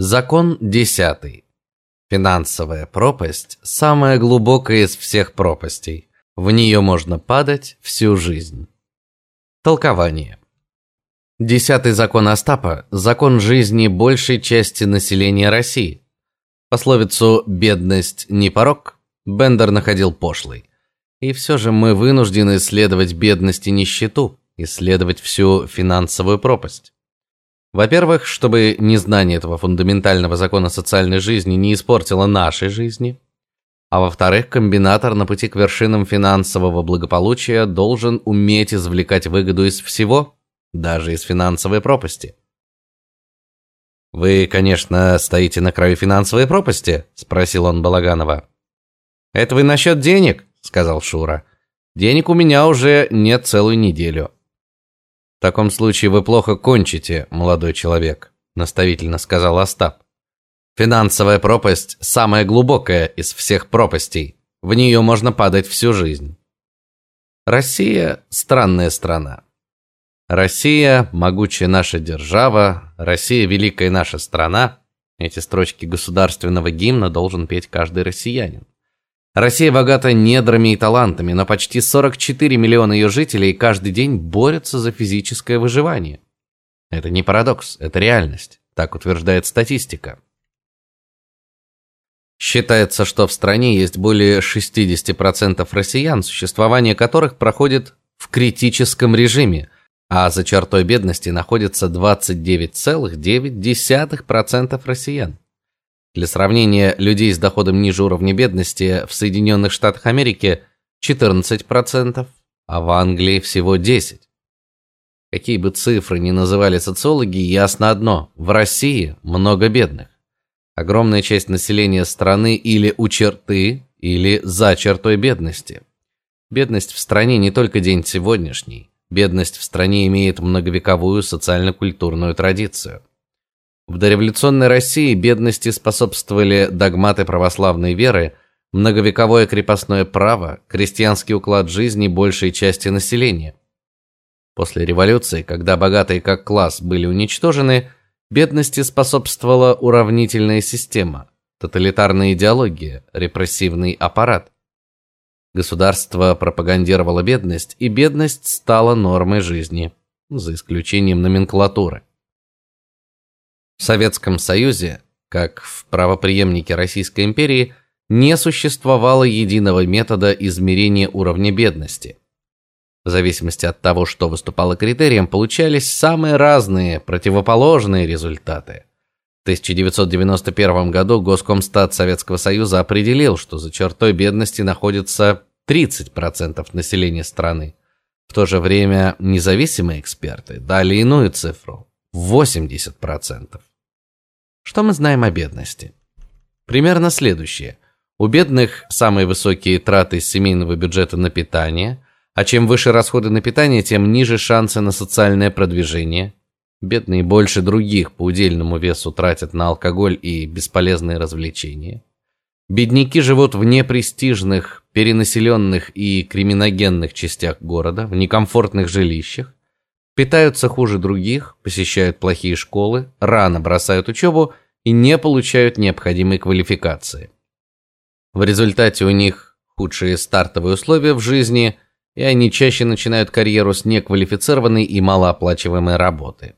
Закон десятый. Финансовая пропасть самая глубокая из всех пропастей. В нее можно падать всю жизнь. Толкование. Десятый закон Остапа закон жизни большей части населения России. Пословицу бедность не порок Бендер находил пошлой. И все же мы вынуждены исследовать бедность и нищету, исследовать всю финансовую пропасть. Во-первых, чтобы незнание этого фундаментального закона социальной жизни не испортило нашей жизни, а во-вторых, комбинатор на пути к вершинам финансового благополучия должен уметь извлекать выгоду из всего, даже из финансовой пропасти. Вы, конечно, стоите на краю финансовой пропасти, спросил он Балаганова. Это вы насчет денег, сказал Шура. Денег у меня уже нет целую неделю. В таком случае вы плохо кончите, молодой человек, наставительно сказал Остап. Финансовая пропасть самая глубокая из всех пропастей. В нее можно падать всю жизнь. Россия странная страна. Россия могучая наша держава, Россия великая наша страна. Эти строчки государственного гимна должен петь каждый россиянин. Россия богата недрами и талантами, но почти 44 миллиона ее жителей каждый день борются за физическое выживание. Это не парадокс, это реальность, так утверждает статистика. Считается, что в стране есть более 60% россиян, существование которых проходит в критическом режиме, а за чертой бедности находится 29,9% россиян. Для сравнения, людей с доходом ниже уровня бедности в Соединенных Штатах Америки 14%, а в Англии всего 10. Какие бы цифры ни называли социологи, ясно одно: в России много бедных. Огромная часть населения страны или у черты, или за чертой бедности. Бедность в стране не только день сегодняшний. Бедность в стране имеет многовековую социально-культурную традицию. В дореволюционной России бедности способствовали догматы православной веры, многовековое крепостное право, крестьянский уклад жизни большей части населения. После революции, когда богатые как класс были уничтожены, бедности способствовала уравнительная система, тоталитарная идеология, репрессивный аппарат. Государство пропагандировало бедность, и бедность стала нормой жизни, за исключением номенклатуры. В Советском Союзе, как в правопреемнике Российской империи, не существовало единого метода измерения уровня бедности. В зависимости от того, что выступало критерием, получались самые разные, противоположные результаты. В 1991 году Госкомстат Советского Союза определил, что за чертой бедности находится 30% населения страны. В то же время независимые эксперты дали иную цифру 80%. Что мы знаем о бедности? Примерно следующее. У бедных самые высокие траты семейного бюджета на питание, а чем выше расходы на питание, тем ниже шансы на социальное продвижение. Бедные больше других по удельному весу тратят на алкоголь и бесполезные развлечения. Бедняки живут в непрестижных, перенаселенных и криминогенных частях города, в некомфортных жилищах питаются хуже других, посещают плохие школы, рано бросают учебу и не получают необходимой квалификации. В результате у них худшие стартовые условия в жизни, и они чаще начинают карьеру с неквалифицированной и малооплачиваемой работы.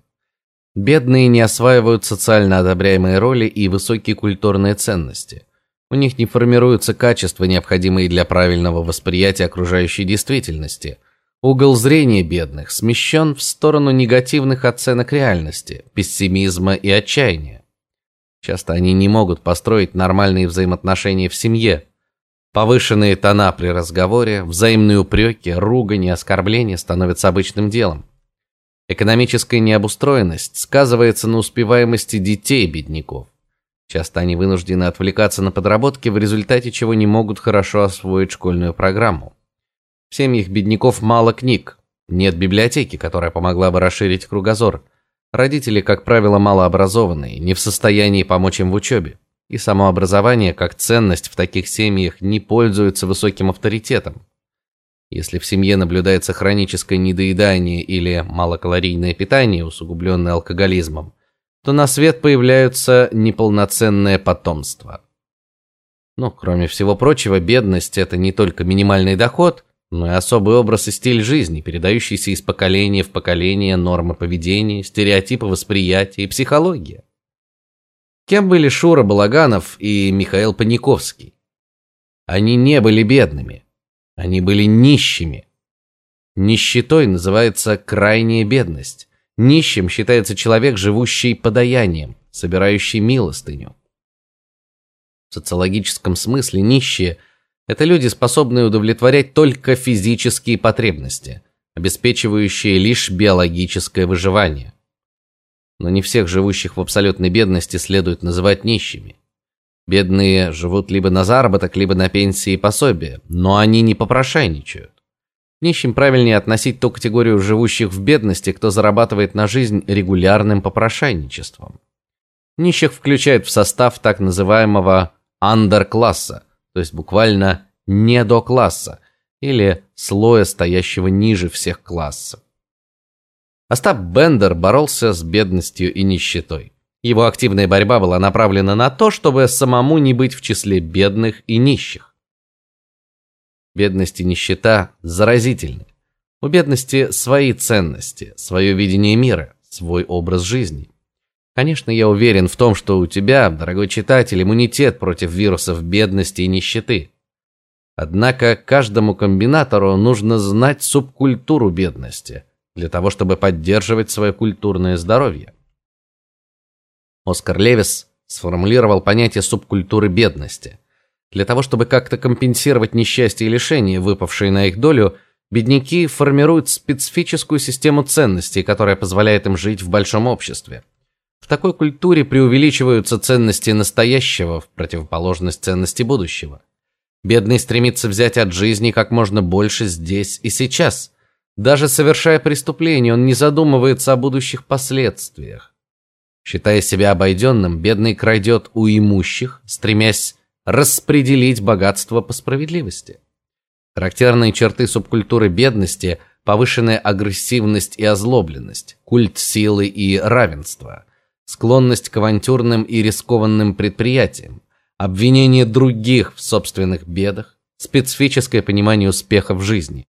Бедные не осваивают социально одобряемые роли и высокие культурные ценности. У них не формируются качества, необходимые для правильного восприятия окружающей действительности – Угол зрения бедных смещен в сторону негативных оценок реальности, пессимизма и отчаяния. Часто они не могут построить нормальные взаимоотношения в семье. Повышенные тона при разговоре, взаимные упреки, ругань и оскорбления становятся обычным делом. Экономическая необустроенность сказывается на успеваемости детей бедняков. Часто они вынуждены отвлекаться на подработки, в результате чего не могут хорошо освоить школьную программу. В семьях бедняков мало книг, нет библиотеки, которая помогла бы расширить кругозор. Родители, как правило, малообразованные, не в состоянии помочь им в учебе. И само образование как ценность в таких семьях не пользуется высоким авторитетом. Если в семье наблюдается хроническое недоедание или малокалорийное питание, усугубленное алкоголизмом, то на свет появляются неполноценное потомство. Но, кроме всего прочего, бедность это не только минимальный доход, но и особый образ и стиль жизни, передающийся из поколения в поколение нормы поведения, стереотипы восприятия и психология. Кем были Шура Балаганов и Михаил Паниковский? Они не были бедными. Они были нищими. Нищетой называется крайняя бедность. Нищим считается человек, живущий подаянием, собирающий милостыню. В социологическом смысле нищие это люди, способные удовлетворять только физические потребности, обеспечивающие лишь биологическое выживание. Но не всех живущих в абсолютной бедности следует называть нищими. Бедные живут либо на заработок, либо на пенсии и пособия, но они не попрошайничают. Нищим правильнее относить ту категорию живущих в бедности, кто зарабатывает на жизнь регулярным попрошайничеством. Нищих включают в состав так называемого андеркласса, то есть буквально не до класса или слоя, стоящего ниже всех классов. Остап Бендер боролся с бедностью и нищетой. Его активная борьба была направлена на то, чтобы самому не быть в числе бедных и нищих. Бедность и нищета заразительны. У бедности свои ценности, свое видение мира, свой образ жизни. Конечно, я уверен в том, что у тебя, дорогой читатель, иммунитет против вирусов бедности и нищеты. Однако каждому комбинатору нужно знать субкультуру бедности для того, чтобы поддерживать свое культурное здоровье. Оскар Левис сформулировал понятие субкультуры бедности. Для того, чтобы как-то компенсировать несчастье и лишения, выпавшие на их долю, бедняки формируют специфическую систему ценностей, которая позволяет им жить в большом обществе. Такой культуре преувеличиваются ценности настоящего в противоположность ценности будущего. Бедный стремится взять от жизни как можно больше здесь и сейчас. Даже совершая преступление, он не задумывается о будущих последствиях. Считая себя обойденным, бедный крадет у имущих, стремясь распределить богатство по справедливости. Характерные черты субкультуры бедности повышенная агрессивность и озлобленность, культ силы и равенства, склонность к авантюрным и рискованным предприятиям, обвинение других в собственных бедах, специфическое понимание успеха в жизни.